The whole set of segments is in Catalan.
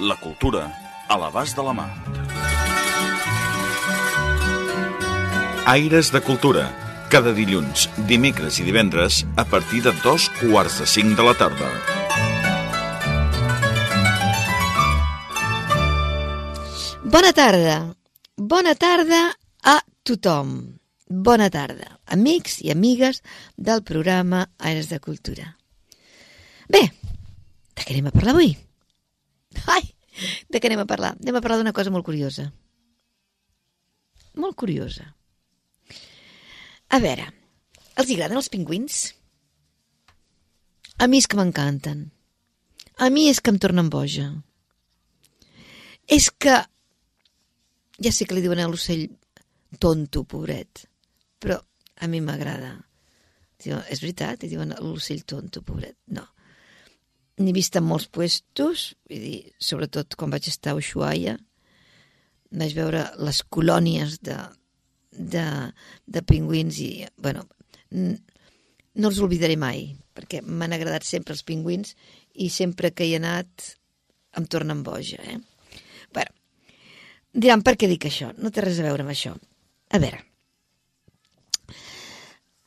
La cultura a l'abast de la mà. Aires de Cultura. Cada dilluns, dimecres i divendres a partir de dos quarts de cinc de la tarda. Bona tarda. Bona tarda a tothom. Bona tarda, amics i amigues del programa Aires de Cultura. Bé, de què anem a parlar avui? Ai, de què anem a parlar? Anem a parlar d'una cosa molt curiosa. Molt curiosa. A veure, els agraden els pingüins? A mi és que m'encanten. A mi és que em tornen boja. És que ja sé que li diuen a l'ocell tonto, pobret, però a mi m'agrada. És veritat, li diuen l'ocell tonto, pobret. No. N'he vist en molts puestos, vull dir, sobretot quan vaig estar a Ushuaia, vaig veure les colònies de, de, de pingüins i, bueno, no els oblidaré mai, perquè m'han agradat sempre els pingüins i sempre que hi he anat em tornen boja, eh? Bueno, Diran, per què dic això? No té res a veure amb això. A veure.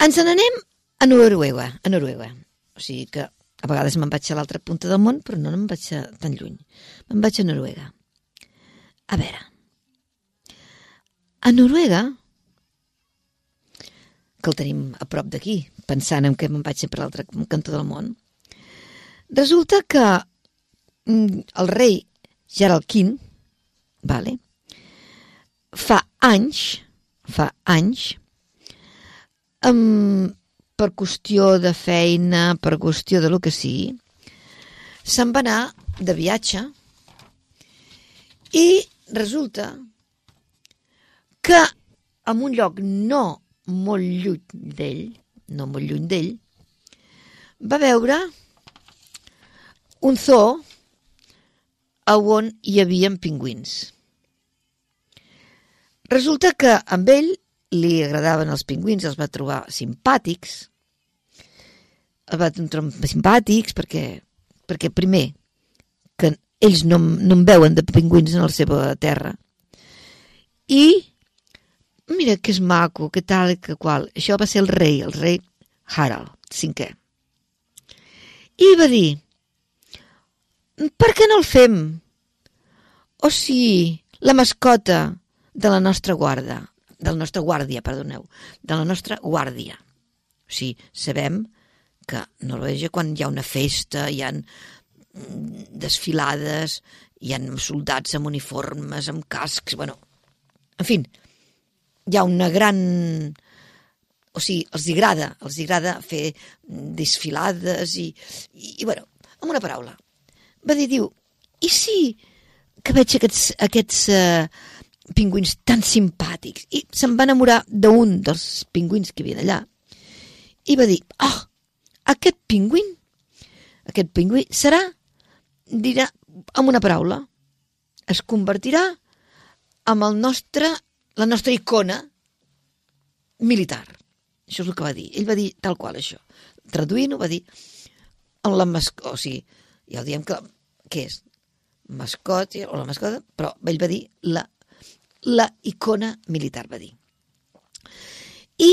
Ens n'anem a Noruega, a Noruega. O sigui que a vegades me'n vaig a l'altra punta del món, però no me'n vaig tan lluny. Me'n vaig a Noruega. A veure. A Noruega, que el tenim a prop d'aquí, pensant en que me'n vaig per l'altre cantó del món, resulta que el rei Gerald King, vale, fa anys, fa anys, um, per qüestió de feina, per qüestió de lo que sigui, se'n va anar de viatge i resulta que en un lloc no molt lluny d'ell, no molt lluny d'ell, va veure un zoo on hi havia pingüins. Resulta que amb ell li agradaven els pingüins, els va trobar simpàtics, els va trobar simpàtics perquè, perquè primer, que ells no, no en veuen de pingüins en la seva terra, i mira que és maco, que tal, que qual. Això va ser el rei, el rei Harald, cinquè. I va dir, per què no el fem? O sigui, la mascota de la nostra guarda, de la nostra guàrdia, perdoneu, de la nostra guàrdia. O sigui, sabem que a Norvegia quan hi ha una festa, hi han desfilades, hi han soldats amb uniformes, amb cascs, bueno, en fi, hi ha una gran... O sigui, els agrada, els agrada fer desfilades i, i, i bueno, amb una paraula. Va dir, diu, i si que veig aquests, aquests uh, pingüins tan simpàtics i se'n va enamorar d'un dels pingüins que hi havia allà i va dir, oh, aquest pingüin aquest pingüí serà dirà amb una paraula es convertirà amb el nostre, la nostra icona militar. Això és el que va dir. Ell va dir tal qual això. Traduint-ho va dir en la mascota, o sigui, ja ho diem que què és? Mascot o la mascota, però ell va dir la la icona militar, va dir. I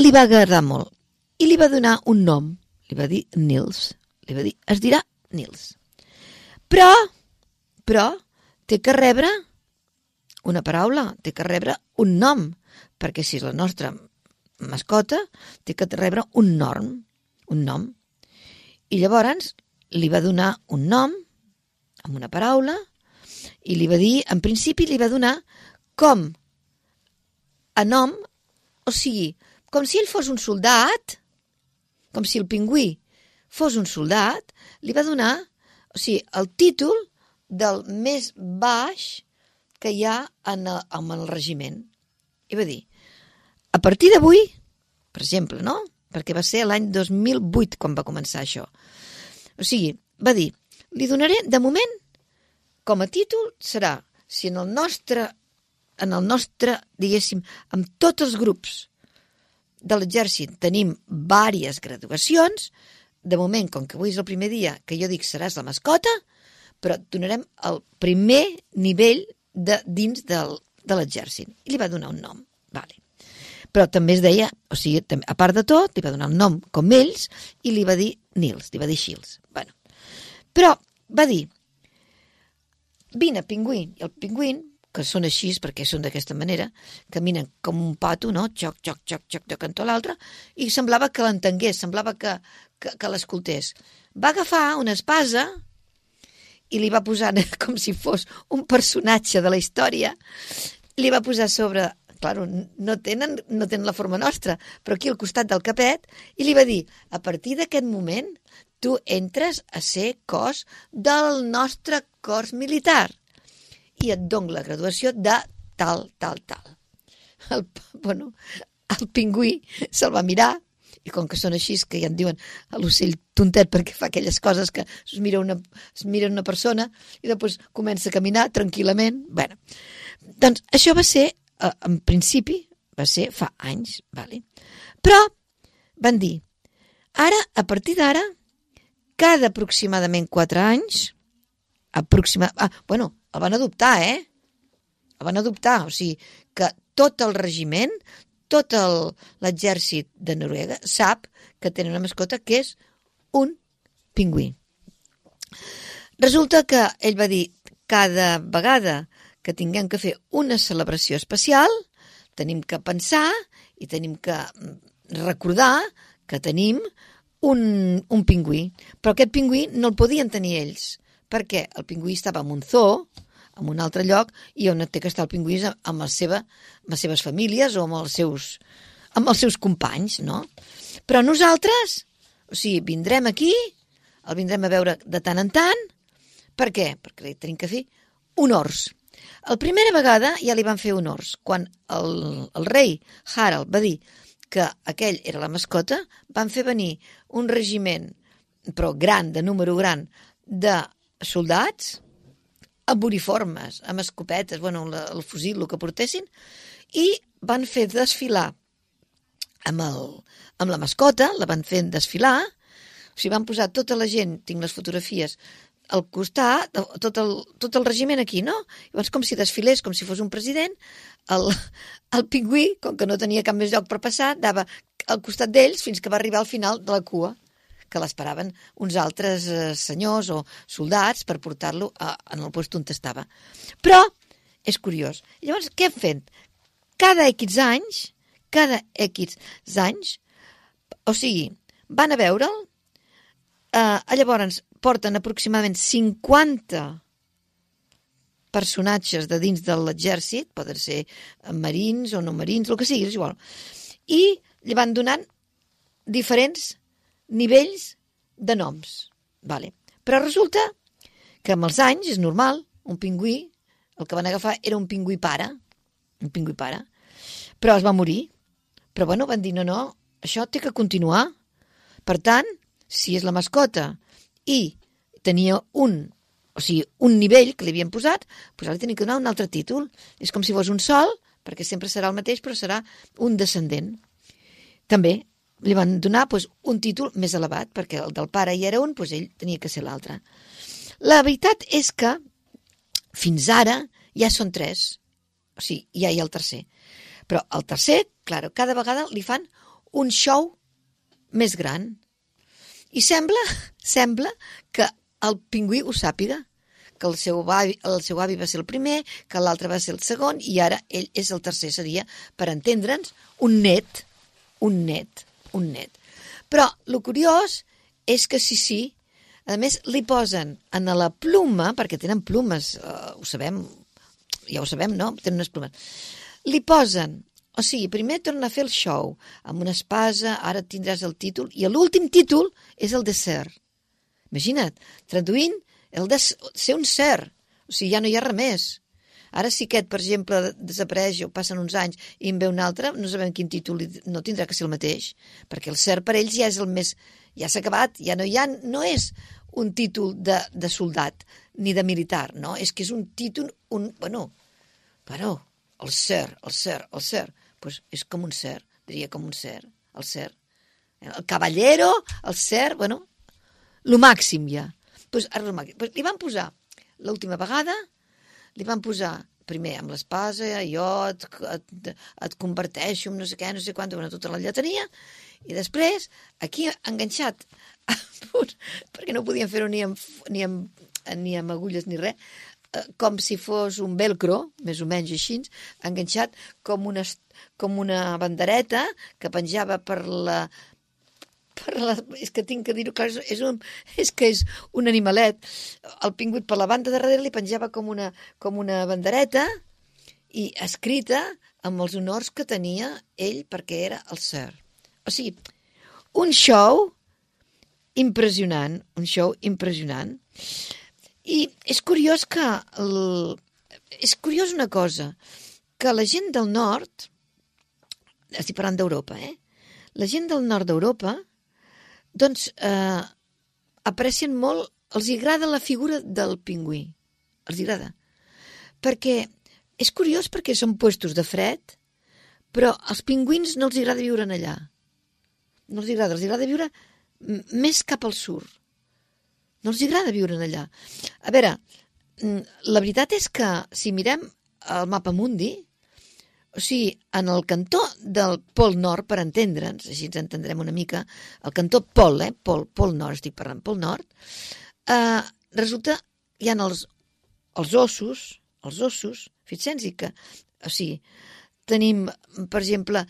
li va agradar molt. I li va donar un nom. Li va dir Nils. Li va dir, es dirà Nils. Però, però, té que rebre una paraula, té que rebre un nom, perquè si és la nostra mascota, té que rebre un norm, un nom. I llavors li va donar un nom, amb una paraula, i li va dir, en principi li va donar com a nom, o sigui, com si ell fos un soldat, com si el pingüí fos un soldat, li va donar, o sigui, el títol del més baix que hi ha en el, en el regiment. I va dir, a partir d'avui, per exemple, no? Perquè va ser l'any 2008 quan va començar això. O sigui, va dir, li donaré, de moment, com a títol, serà, si en el nostre, en el nostre, diguéssim, amb tots els grups de l'exèrcit tenim vàries graduacions, de moment, com que avui és el primer dia que jo dic seràs la mascota, però et donarem el primer nivell de dins del, de l'exèrcit. I li va donar un nom. Vale. Però també es deia, o sigui, a part de tot, li va donar un nom com ells i li va dir Nils, li va dir Shields. Bueno. Però va dir, vine, pingüín. I el pingüín, que són així perquè són d'aquesta manera, caminen com un pato, no? Xoc, xoc, xoc, xoc, de cantó a l'altre, i semblava que l'entengués, semblava que, que, que l'escoltés. Va agafar una espasa i li va posar com si fos un personatge de la història, li va posar sobre claro, no tenen, no tenen la forma nostra, però aquí al costat del capet, i li va dir, a partir d'aquest moment, tu entres a ser cos del nostre cos militar i et dono la graduació de tal, tal, tal. El, bueno, el pingüí se'l va mirar i com que són així, que ja en diuen l'ocell tontet perquè fa aquelles coses que es mira una, es mira una persona i després comença a caminar tranquil·lament. bueno, doncs això va ser, eh, en principi, va ser fa anys, vale? però van dir, ara, a partir d'ara, cada aproximadament 4 anys, aproxima... Ah, bueno, el van adoptar, eh? El van adoptar, o sigui, que tot el regiment, tot l'exèrcit de Noruega sap que tenen una mascota que és un pingüí. Resulta que ell va dir cada vegada que tinguem que fer una celebració especial, tenim que pensar i tenim que recordar que tenim un, un pingüí. Però aquest pingüí no el podien tenir ells, perquè el pingüí estava en un zoo, en un altre lloc i on té que estar el pingüí amb, la seva, amb les seves famílies o amb els seus, amb els seus companys, no? Però nosaltres, o sigui, vindrem aquí, el vindrem a veure de tant en tant, per què? Perquè tenim que fer honors. La primera vegada ja li van fer honors. Quan el, el rei Harald va dir que aquell era la mascota, van fer venir un regiment, però gran, de número gran, de soldats, amb uniformes, amb escopetes, bueno, el, el fusil, el que portessin, i van fer desfilar amb, el, amb la mascota, la van fer desfilar, o sigui, van posar tota la gent, tinc les fotografies, al costat, tot el, tot el regiment aquí, no? Llavors, com si desfilés, com si fos un president, el, el pingüí, com que no tenia cap més lloc per passar, dava al costat d'ells fins que va arribar al final de la cua que l'esperaven uns altres eh, senyors o soldats per portar-lo en el lloc on estava. Però és curiós. Llavors, què han fet? Cada X anys, cada X anys, o sigui, van a veure'l, eh, llavors porten aproximadament 50 personatges de dins de l'exèrcit, poden ser marins o no marins, el que sigui, és igual, i li van donant diferents nivells de noms. Vale. Però resulta que amb els anys, és normal, un pingüí, el que van agafar era un pingüí pare, un pingüí pare, però es va morir. Però bueno, van dir, no, no, això té que continuar. Per tant, si és la mascota i tenia un, o sigui, un nivell que li havien posat, doncs ara li que donar un altre títol. És com si fos un sol, perquè sempre serà el mateix, però serà un descendent. També li van donar doncs, un títol més elevat, perquè el del pare hi era un, doncs ell tenia que ser l'altre. La veritat és que fins ara ja són tres, o sigui, ja hi ha el tercer. Però el tercer, clar, cada vegada li fan un show més gran. I sembla, sembla que el pingüí ho sàpiga, que el seu, avi, el seu avi va ser el primer, que l'altre va ser el segon, i ara ell és el tercer, seria, per entendre'ns, un net, un net un net. Però el curiós és que sí, sí, a més li posen en la pluma, perquè tenen plumes, uh, ho sabem, ja ho sabem, no? Tenen unes plumes. Li posen, o sigui, primer torna a fer el show amb una espasa, ara tindràs el títol, i l'últim títol és el de ser. Imagina't, traduint el de ser un ser. O sigui, ja no hi ha res més. Ara si aquest, per exemple, desapareix o passen uns anys i en ve un altre, no sabem quin títol, no tindrà que ser el mateix, perquè el cert per ells ja és el més... ja s'ha acabat, ja no hi ha... no és un títol de, de soldat ni de militar, no? És que és un títol, un... bueno, però el ser, el ser, el ser, pues és com un ser, diria com un ser, el ser. El caballero, el ser, bueno, lo màxim ja. Pues, pues, li van posar, l'última vegada, li van posar primer amb l'espasa, jo et, et, et converteixo en no sé què, no sé quant, bueno, tota la lletania, i després, aquí enganxat, perquè no podien fer-ho ni, ni, ni amb agulles ni res, eh, com si fos un velcro, més o menys així, enganxat com una, com una bandereta que penjava per la, per la, és que tinc que dir-ho clar, és, un, és que és un animalet. El pingüit per la banda de darrere li penjava com una, com una bandereta i escrita amb els honors que tenia ell perquè era el Sir. O sigui, un show impressionant, un show impressionant. I és curiós que... El, és curiós una cosa, que la gent del nord, estic parlant d'Europa, eh? La gent del nord d'Europa doncs eh, aprecien molt, els agrada la figura del pingüí, els agrada. Perquè és curiós perquè són puestos de fred, però als pingüins no els agrada viure en allà. No els agrada, els agrada viure més cap al sud. No els agrada viure en allà. A veure, la veritat és que si mirem el mapa mundi, o sigui, en el cantó del Pol Nord, per entendre'ns, així ens entendrem una mica, el cantó Pol, eh? Pol, Pol Nord, estic parlant, Pol Nord, eh, resulta, hi ha els, els ossos, els ossos, fixem-hi que, o sigui, tenim, per exemple,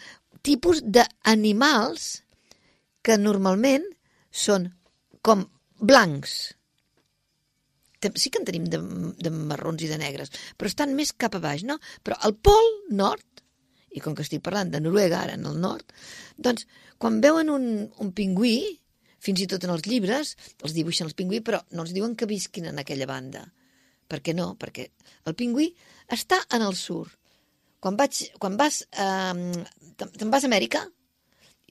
tipus d'animals que normalment són com blancs, sí que en tenim de, de marrons i de negres, però estan més cap a baix, no? Però al pol nord, i com que estic parlant de Noruega, ara en el nord, doncs, quan veuen un, un pingüí, fins i tot en els llibres, els dibuixen els pingüí, però no els diuen que visquin en aquella banda. Per què no? Perquè el pingüí està en el sud. Quan, vaig, quan vas, eh, vas a Amèrica,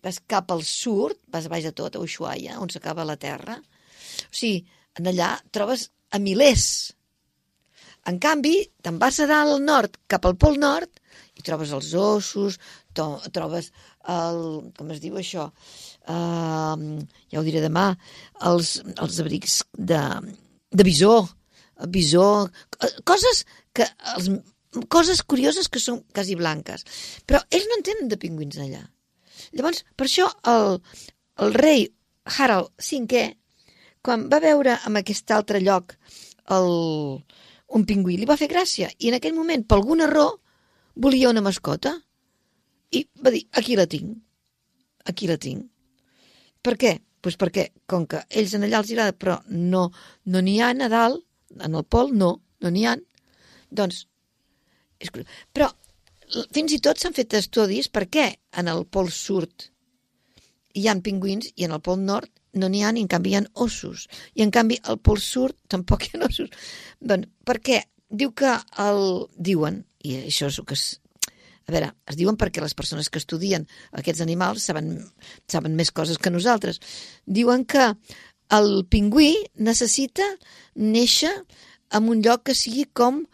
vas cap al sud, vas a baix de tot, a Ushuaia, on s'acaba la terra, o sigui, en allà trobes a milers. En canvi, te'n vas a dalt al nord, cap al pol nord, i trobes els ossos, trobes el... com es diu això? Uh, ja ho diré demà, els, els abrics de, de bisó, bisó, coses que... Els, coses curioses que són quasi blanques. Però ells no en tenen de pingüins allà. Llavors, per això el, el rei Harald V quan va veure en aquest altre lloc el, un pingüí, li va fer gràcia. I en aquell moment, per alguna raó, volia una mascota. I va dir, aquí la tinc. Aquí la tinc. Per què? Pues perquè, com que ells en allà els agrada, però no no n'hi ha a dalt, en el pol no, no n'hi ha, doncs... És... Però fins i tot s'han fet estudis per què en el pol sud hi ha pingüins i en el pol nord no n'hi ha, ni en canvi hi ha ossos. I en canvi al Pol Sud tampoc hi ha ossos. Doncs per què? Diu que el... Diuen, i això és el que es, a veure, es diuen perquè les persones que estudien aquests animals saben, saben més coses que nosaltres. Diuen que el pingüí necessita néixer en un lloc que sigui com,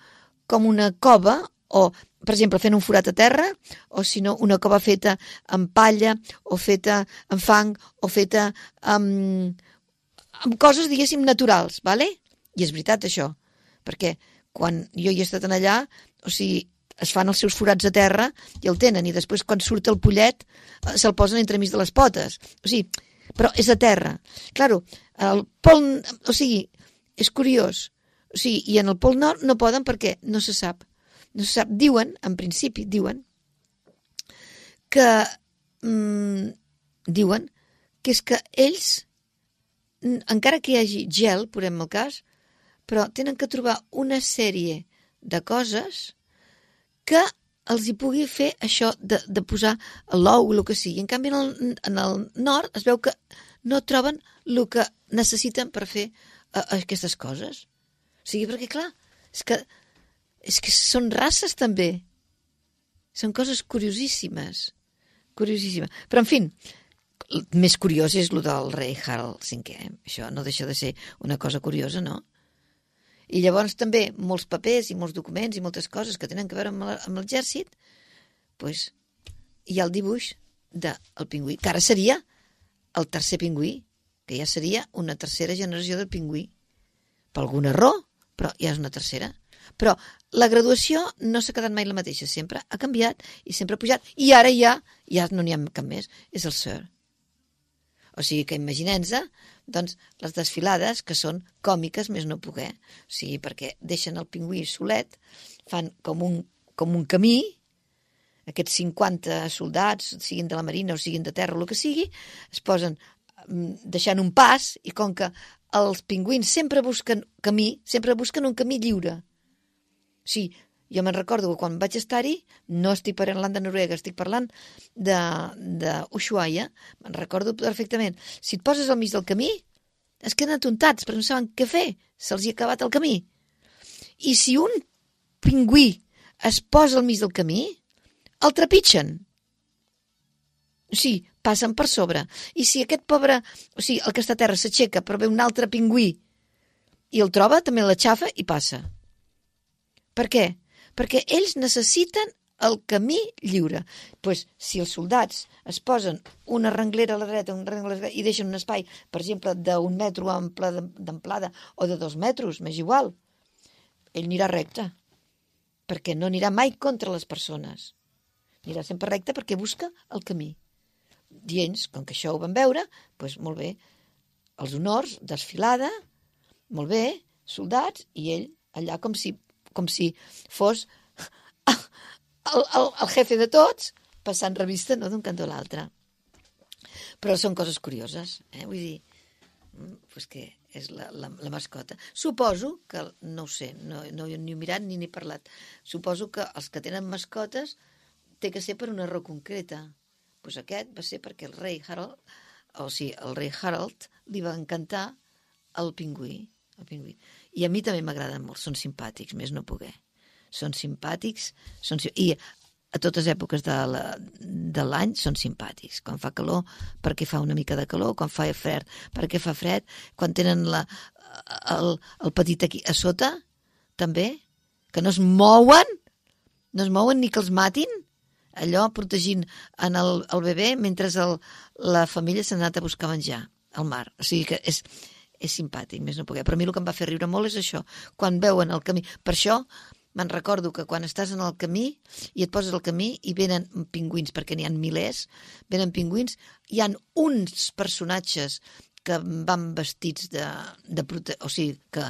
com una cova o per exemple, fent un forat a terra, o si no, una cova feta amb palla, o feta amb fang, o feta amb, amb coses, diguéssim, naturals, vale? I és veritat, això, perquè quan jo hi he estat allà, o sigui, es fan els seus forats a terra i el tenen, i després quan surt el pollet eh, se'l posen entremig de les potes. O sigui, però és a terra. Claro, el pol... O sigui, és curiós. O sigui, i en el pol nord no poden perquè no se sap no sap, diuen, en principi, diuen que mm, diuen que és que ells, encara que hi hagi gel, podem el cas, però tenen que trobar una sèrie de coses que els hi pugui fer això de, de posar l'ou o el que sigui. En canvi, en el, en el nord es veu que no troben el que necessiten per fer uh, aquestes coses. O sigui, perquè, clar, És que, és que són races també. Són coses curiosíssimes. Curiosíssimes. Però, en fi, el més curiós és el del rei Harald V. Això no deixa de ser una cosa curiosa, no? I llavors també molts papers i molts documents i moltes coses que tenen a veure amb l'exèrcit, pues, hi ha el dibuix del de pingüí, que ara seria el tercer pingüí, que ja seria una tercera generació del pingüí. Per alguna raó, però ja és una tercera. Però la graduació no s'ha quedat mai la mateixa, sempre ha canviat i sempre ha pujat. I ara ja, ja no n'hi ha cap més, és el Sir. O sigui que imaginem-nos doncs, les desfilades que són còmiques més no poder. O sigui, perquè deixen el pingüí solet, fan com un, com un camí, aquests 50 soldats, siguin de la marina o siguin de terra o el que sigui, es posen mm, deixant un pas i com que els pingüins sempre busquen camí, sempre busquen un camí lliure. Sí, jo me'n recordo que quan vaig estar-hi, no estic parlant de Noruega, estic parlant de, de Ushuaia, me'n recordo perfectament. Si et poses al mig del camí, es queden atontats, però no saben què fer, se'ls ha acabat el camí. I si un pingüí es posa al mig del camí, el trepitgen. O sigui, passen per sobre. I si aquest pobre, o sigui, el que està a terra s'aixeca però ve un altre pingüí i el troba, també l'aixafa i passa. Per què? perquè ells necessiten el camí lliure. pues, si els soldats es posen una renglera a la dreta una renglera a la dreta, i deixen un espai, per exemple, d'un metro d'amplada o de dos metres, m'és igual, ell anirà recte, perquè no anirà mai contra les persones. Anirà sempre recte perquè busca el camí. I ells, com que això ho van veure, doncs molt bé, els honors, desfilada, molt bé, soldats, i ell allà com si com si fos el, el, el jefe de tots, passant revista no, d'un cantó a l'altre. Però són coses curioses, eh? vull dir, mm, pues que és la, la, la mascota. Suposo que, no ho sé, no, no ni he mirat ni n'he parlat, suposo que els que tenen mascotes té que ser per una raó concreta. Pues aquest va ser perquè el rei Harald, o sigui, el rei Harald li va encantar el pingüí, el pingüí. I a mi també m'agraden molt, són simpàtics, més no poder. Són simpàtics, són, i a totes èpoques de l'any són simpàtics. Quan fa calor, perquè fa una mica de calor, quan fa fred, perquè fa fred, quan tenen la, el, el petit aquí a sota, també, que no es mouen, no es mouen ni que els matin, allò protegint en el, el bebè mentre el, la família s'ha anat a buscar menjar al mar. O sigui que és, és simpàtic, més no poder. Però a mi el que em va fer riure molt és això, quan veuen el camí. Per això me'n recordo que quan estàs en el camí i et poses al camí i venen pingüins, perquè n'hi han milers, venen pingüins, hi han uns personatges que van vestits de, de prote... o sigui, que,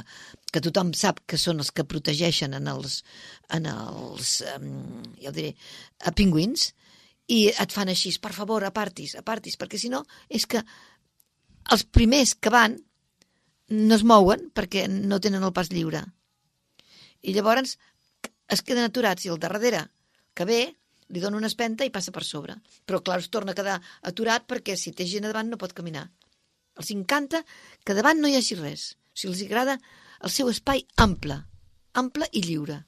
que tothom sap que són els que protegeixen en els, en els um, ja ho diré, a pingüins, i et fan així, per favor, apartis, apartis, perquè si no, és que els primers que van no es mouen perquè no tenen el pas lliure. I llavors es queden aturats i el darrere que ve li dona una espenta i passa per sobre. Però clar, es torna a quedar aturat perquè si té gent davant no pot caminar. Els encanta que davant no hi hagi res. O sigui, els agrada el seu espai ample, ample i lliure.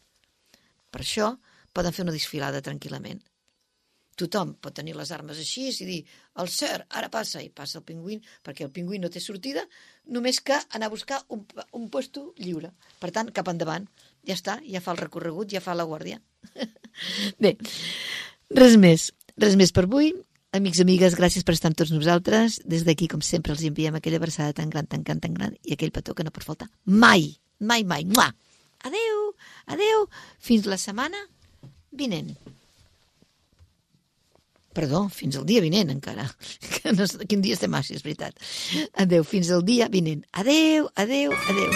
Per això poden fer una desfilada tranquil·lament. Tothom pot tenir les armes així i dir el Sir, ara passa, i passa el pingüí, perquè el pingüí no té sortida, només que anar a buscar un, un puesto lliure. Per tant, cap endavant. Ja està, ja fa el recorregut, ja fa la guàrdia. Bé, res més. Res més per avui. Amics, amigues, gràcies per estar amb tots nosaltres. Des d'aquí, com sempre, els enviem aquella versada tan gran, tan gran, tan gran, i aquell petó que no pot faltar mai, mai, mai. Mua! Adeu, adeu, fins la setmana vinent. Perdó, fins al dia vinent encara. Que no quin dia estem a, si és veritat. Adeu, fins al dia vinent. Adeu, adeu, adeu.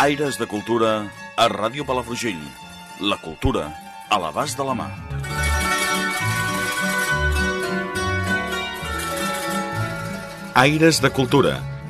Aires de Cultura a Ràdio Palafrugell. La cultura a l'abast de la mà. Aires de Cultura